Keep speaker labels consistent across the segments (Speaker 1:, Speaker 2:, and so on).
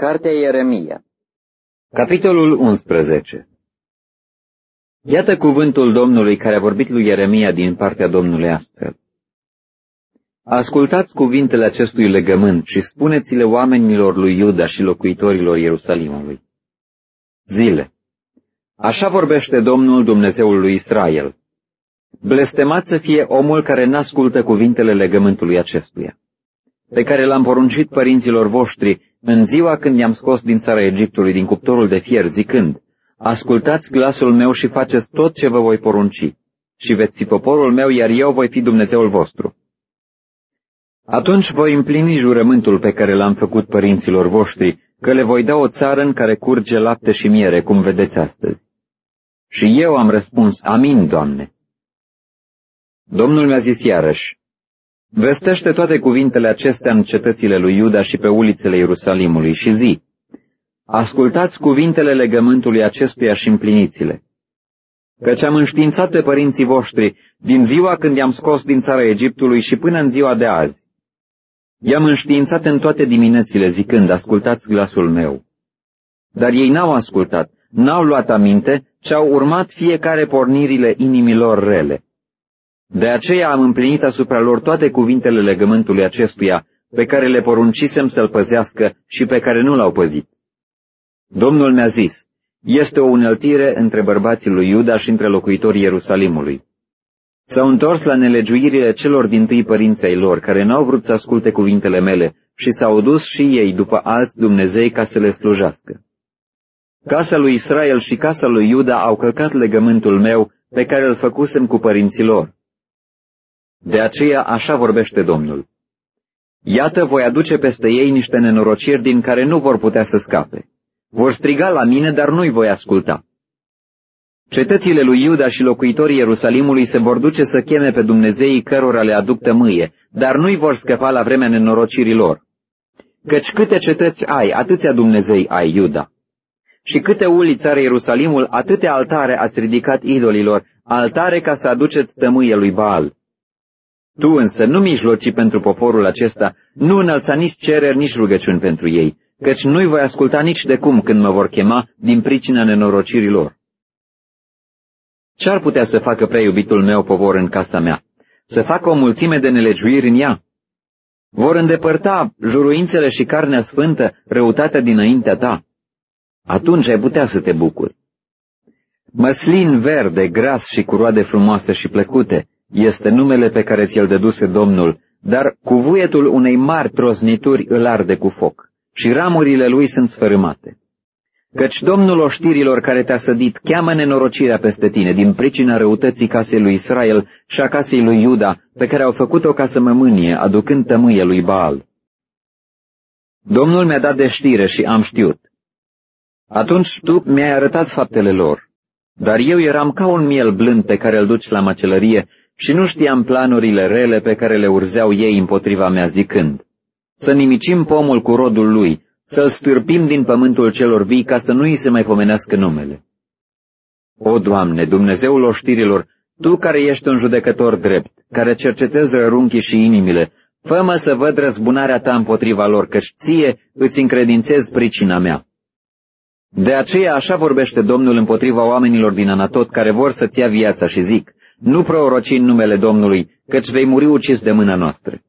Speaker 1: Cartea Ieremia
Speaker 2: Capitolul 11 Iată cuvântul Domnului care a vorbit lui Ieremia din partea Domnului astfel. Ascultați cuvintele acestui legământ și spuneți-le oamenilor lui Iuda și locuitorilor Ierusalimului. Zile. Așa vorbește Domnul Dumnezeul lui Israel. Blestemat să fie omul care n-ascultă cuvintele legământului acestuia, pe care l-am poruncit părinților voștri în ziua când i-am scos din țara Egiptului din cuptorul de fier, zicând, Ascultați glasul meu și faceți tot ce vă voi porunci, și veți fi poporul meu, iar eu voi fi Dumnezeul vostru. Atunci voi împlini jurământul pe care l-am făcut părinților voștri, că le voi da o țară în care curge lapte și miere, cum vedeți astăzi. Și eu am răspuns, Amin, Doamne. Domnul mi-a zis iarăși, Vestește toate cuvintele acestea în cetățile lui Iuda și pe ulițele Ierusalimului și zi, Ascultați cuvintele legământului acestuia și împliniți-le. Căci am înștiințat pe părinții voștri din ziua când i-am scos din țara Egiptului și până în ziua de azi. I-am înștiințat în toate diminețile zicând, ascultați glasul meu. Dar ei n-au ascultat, n-au luat aminte, ci au urmat fiecare pornirile inimilor rele. De aceea am împlinit asupra lor toate cuvintele legământului acestuia, pe care le poruncisem să-l păzească și pe care nu l-au păzit. Domnul mi-a zis, este o uneltire între bărbații lui Iuda și între locuitorii Ierusalimului. S-au întors la nelegiuirile celor din tâi părinții ai lor, care n-au vrut să asculte cuvintele mele, și s-au dus și ei după alți Dumnezei ca să le slujească. Casa lui Israel și casa lui Iuda au călcat legământul meu pe care îl făcusem cu părinții lor. De aceea așa vorbește Domnul. Iată, voi aduce peste ei niște nenorociri din care nu vor putea să scape. Vor striga la mine, dar nu-i voi asculta. Cetățile lui Iuda și locuitorii Ierusalimului se vor duce să cheme pe Dumnezeii cărora le aduc tămâie, dar nu-i vor scăpa la vremea nenorocirii lor. Căci câte cetăți ai, atâția Dumnezei ai, Iuda. Și câte uliți are Ierusalimul, atâtea altare ați ridicat idolilor, altare ca să aduceți tămâie lui Baal. Tu însă nu mijloci pentru poporul acesta, nu înălța nici cereri, nici rugăciuni pentru ei, căci nu-i voi asculta nici de cum când mă vor chema din pricina nenorocirilor. Ce-ar putea să facă prea iubitul meu povor în casa mea? Să facă o mulțime de nelegiuiri în ea? Vor îndepărta juruințele și carnea sfântă, răutatea dinaintea ta. Atunci ai putea să te bucuri. Măslin verde, gras și cu roade frumoase și plăcute, este numele pe care ți-l dăduse Domnul, dar cuvuietul unei mari trosnituri îl arde cu foc și ramurile lui sunt sfărâmate. Căci Domnul oștirilor care te-a sădit cheamă nenorocirea peste tine din pricina răutății casei lui Israel și a casei lui Iuda, pe care au făcut-o ca să mă mânie, aducând tămâie lui Baal. Domnul mi-a dat de știre și am știut. Atunci tu mi-ai arătat faptele lor, dar eu eram ca un miel blând pe care îl duci la măcelărie și nu știam planurile rele pe care le urzeau ei împotriva mea zicând, să nimicim pomul cu rodul lui, să-l stârpim din pământul celor vii ca să nu îi se mai pomenească numele. O, Doamne, Dumnezeul oștirilor, Tu care ești un judecător drept, care cercetezi rărunchii și inimile, fă să văd răzbunarea Ta împotriva lor, căci Ție îți încredințez pricina mea. De aceea așa vorbește Domnul împotriva oamenilor din Anatot care vor să-ți ia viața și zic, nu proroci în numele Domnului, căci vei muri ucis de mâna noastră.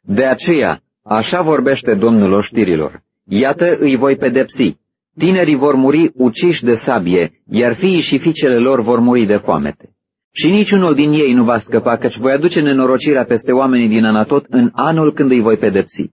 Speaker 2: De aceea, așa vorbește Domnul oștirilor, iată îi voi pedepsi, tinerii vor muri uciși de sabie, iar fiii și fiicele lor vor muri de foamete. Și niciunul din ei nu va scăpa, căci voi aduce nenorocirea peste oamenii din Anatot în anul când îi voi pedepsi.